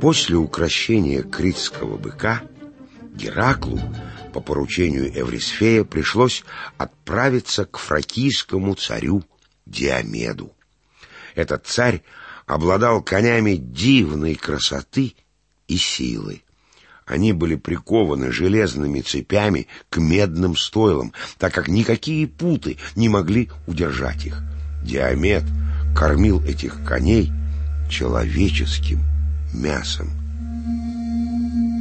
После укращения критского быка Гераклу по поручению Эврисфея пришлось отправиться к фракийскому царю Диомеду. Этот царь обладал конями дивной красоты и силы. Они были прикованы железными цепями к медным стойлам, так как никакие путы не могли удержать их. Диамет кормил этих коней человеческим мясом.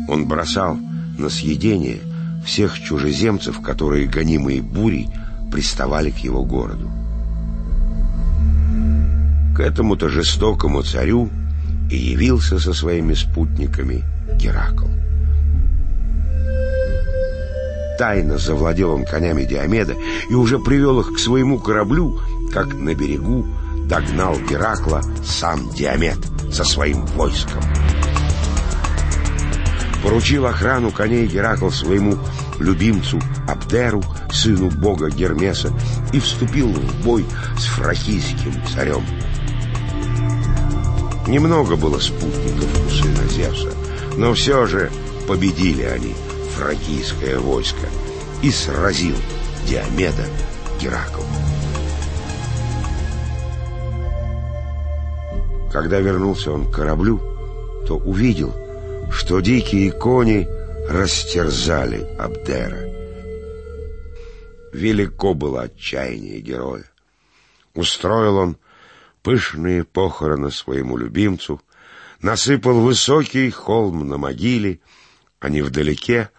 Он бросал на съедение всех чужеземцев, которые, гонимые бурей, приставали к его городу. К этому-то жестокому царю и явился со своими спутниками Геракл. Тайно завладел он конями Диомеда и уже привел их к своему кораблю, как на берегу догнал Геракла сам Диомед со своим войском. Поручил охрану коней Геракл своему любимцу Абдеру, сыну бога Гермеса, и вступил в бой с фракийским царем. Немного было спутников у сына Зевса, но все же победили они фракийское войско и сразил Диомеда Геракл. Когда вернулся он к кораблю, то увидел, что дикие кони растерзали Абдера. Велико было отчаяние героя. Устроил он пышные похороны своему любимцу, насыпал высокий холм на могиле, а невдалеке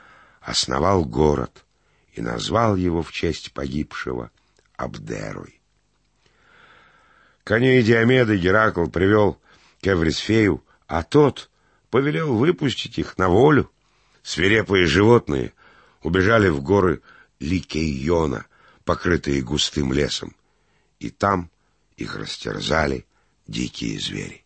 основал город и назвал его в честь погибшего Абдерой. Коней Диомеда Геракл привел к Эврисфею, а тот повелел выпустить их на волю. Свирепые животные убежали в горы Ликейона, покрытые густым лесом, и там их растерзали дикие звери.